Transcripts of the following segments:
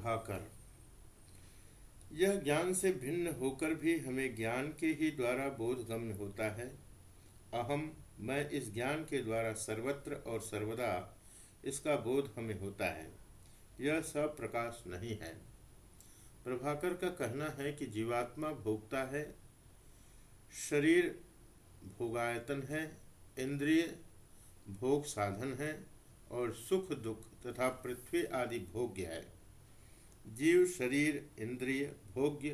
प्रभाकर यह ज्ञान से भिन्न होकर भी हमें ज्ञान के ही द्वारा बोधगम्य होता है। अहम, मैं इस ज्ञान के द्वारा सर्वत्र और सर्वदा इसका बोध हमें होता है। यह सब प्रकाश नहीं है। प्रभाकर का कहना है कि जीवात्मा भोगता है, शरीर भोगायतन है, इंद्रिय भोग साधन है और सुख दुख तथा पृथ्वी आदि भोग्य है। जीव, शरीर, इंद्रिय, भोग्य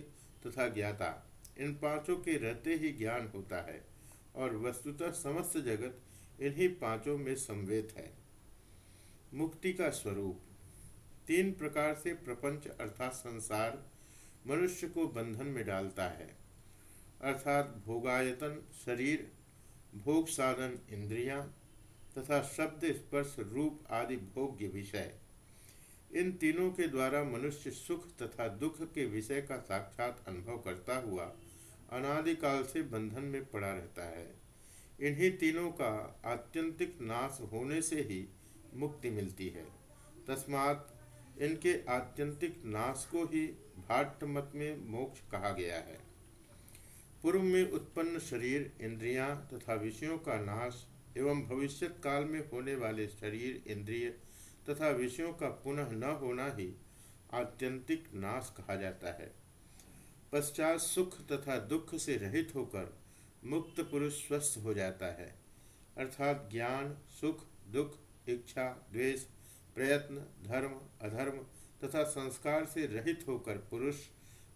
तथा ज्ञाता, इन पाँचों के रहते ही ज्ञान होता है और वस्तुतः समस्त जगत इन्हीं पाँचों में संवेद है। मुक्ति का स्वरूप। तीन प्रकार से प्रपंच अर्थात संसार मनुष्य को बंधन में डालता है। अर्थात भोगायतन शरीर, भोग साधन इंद्रियाँ तथा शब्द स्पर्श रूप आदि भोग्य विषय। इन तीनों के द्वारा मनुष्य सुख तथा दुख के विषय का साक्षात अनुभव करता हुआ अनादिकाल से बंधन में पड़ा रहता है। इन्हीं तीनों का आत्यंतिक नाश होने से ही मुक्ति मिलती है। तस्मात इनके आत्यंतिक नाश को ही भाट्ट मत में मोक्ष कहा गया है। पूर्व में उत्पन्न शरीर, इंद्रियाँ तथा विषयों का नाश एवं भविष्य काल में होने वाले शरीर, इंद्रिय तथा विषयों का पुनः न होना ही आत्यंतिक नाश कहा जाता है। पश्चात सुख तथा दुख से रहित होकर मुक्त पुरुष स्वस्थ हो जाता है। अर्थात ज्ञान, सुख, दुख, इच्छा, द्वेष, प्रयत्न, धर्म, अधर्म तथा संस्कार से रहित होकर पुरुष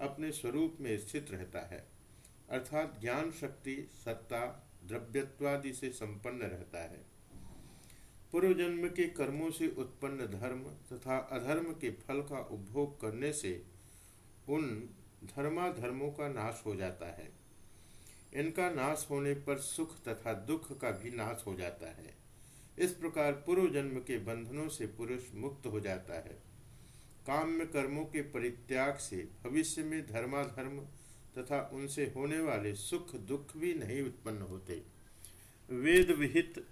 अपने स्वरूप में स्थित रहता है। अर्थात ज्ञान शक्ति, सत्ता, द्रव्यत्वादि से संपन्न रहता है। पूर्व जन्म के कर्मों से उत्पन्न धर्म तथा अधर्म के फल का उपभोग करने से उन धर्माधर्मों का नाश हो जाता है। इनका नाश होने पर सुख तथा दुख का भी नाश हो जाता है। इस प्रकार पूर्व जन्म के बंधनों से पुरुष मुक्त हो जाता है। काम में कर्मों के परित्याग से भविष्य में धर्माधर्म तथा उनसे होने वाले सुख दुख भी नहीं उत्पन्न होते। वेद विहित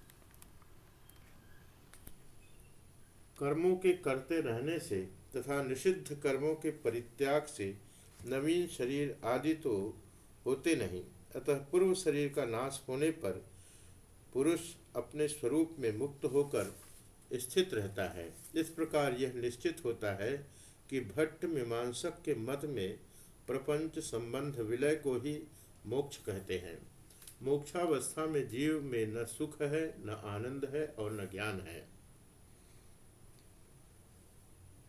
कर्मों के करते रहने से तथा निषिद्ध कर्मों के परित्याग से नवीन शरीर आदि तो होते नहीं। अतः पूर्व शरीर का नाश होने पर पुरुष अपने स्वरूप में मुक्त होकर स्थित रहता है। इस प्रकार यह निश्चित होता है कि भट्ट मीमांसक के मत में प्रपंच संबंध विलय को ही मोक्ष कहते हैं। मोक्षावस्था में जीव में न सुख है, न आनंद है और न ज्ञान है।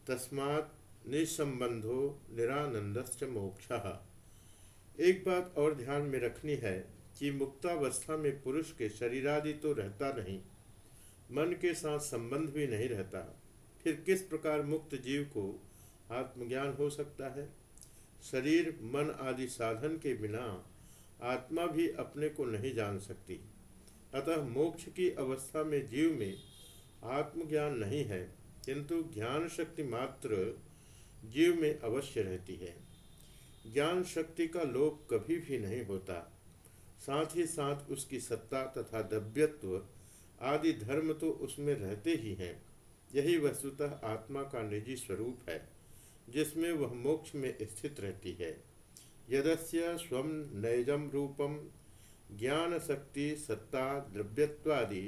तस्मात् निसंबंधो निरानंदश्च मोक्ष। एक बात और ध्यान में रखनी है कि मुक्तावस्था में पुरुष के शरीरादि तो रहता नहीं, मन के साथ संबंध भी नहीं रहता। फिर किस प्रकार मुक्त जीव को आत्मज्ञान हो सकता है? शरीर, मन आदि साधन के बिना आत्मा भी अपने को नहीं जान सकती। अतः मोक्ष की अवस्था में जीव में आत्मज्ञान नहीं है। किंतु ज्ञान शक्ति मात्र जीव में अवश्य रहती है। ज्ञान शक्ति का लोप कभी भी नहीं होता। साथ ही साथ उसकी सत्ता तथा दव्यत्व आदि धर्म तो उसमें रहते ही हैं। यही वस्तुतः आत्मा का निजी स्वरूप है, जिसमें वह मोक्ष में स्थित रहती है। यदस्य स्व नैजम रूपम ज्ञान शक्ति सत्ता द्रव्यत्वादि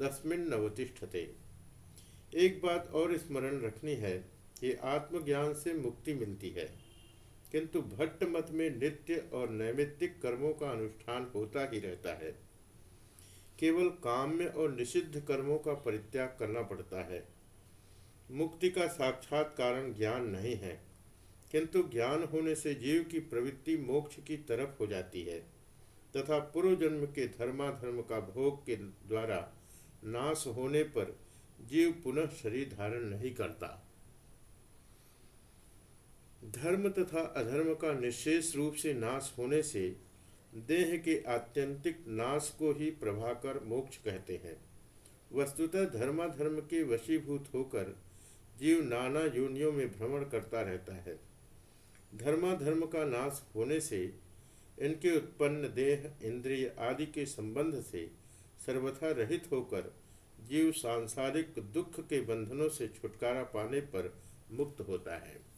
तस्मिन नवतिष्ठते एक बात और स्मरण रखनी है कि आत्मज्ञान से मुक्ति मिलती है। किंतु भट्ट मत में नित्य और नैमित्तिक कर्मों का अनुष्ठान होता ही रहता है। केवल काम्य और निषिद्ध कर्मों का परित्याग करना पड़ता है। मुक्ति का साक्षात कारण ज्ञान नहीं है, किंतु ज्ञान होने से जीव की प्रवृत्ति मोक्ष की तरफ़ हो जाती है, तथा पूर्व जन्म के धर्माधर्म का भोग के द्वारा नाश होने पर जीव पुनः शरीर धारण नहीं करता। धर्म तथा अधर्म का निशेष रूप से नाश होने से देह के आत्यंतिक नाश को ही प्रभाकर मोक्ष कहते हैं। वस्तुतः धर्माधर्म के वशीभूत होकर जीव नाना योनियों में भ्रमण करता रहता है। धर्माधर्म का नाश होने से इनके उत्पन्न देह, इंद्रिय आदि के संबंध से सर्वथा रहित होकर जीव सांसारिक दुख के बंधनों से छुटकारा पाने पर मुक्त होता है।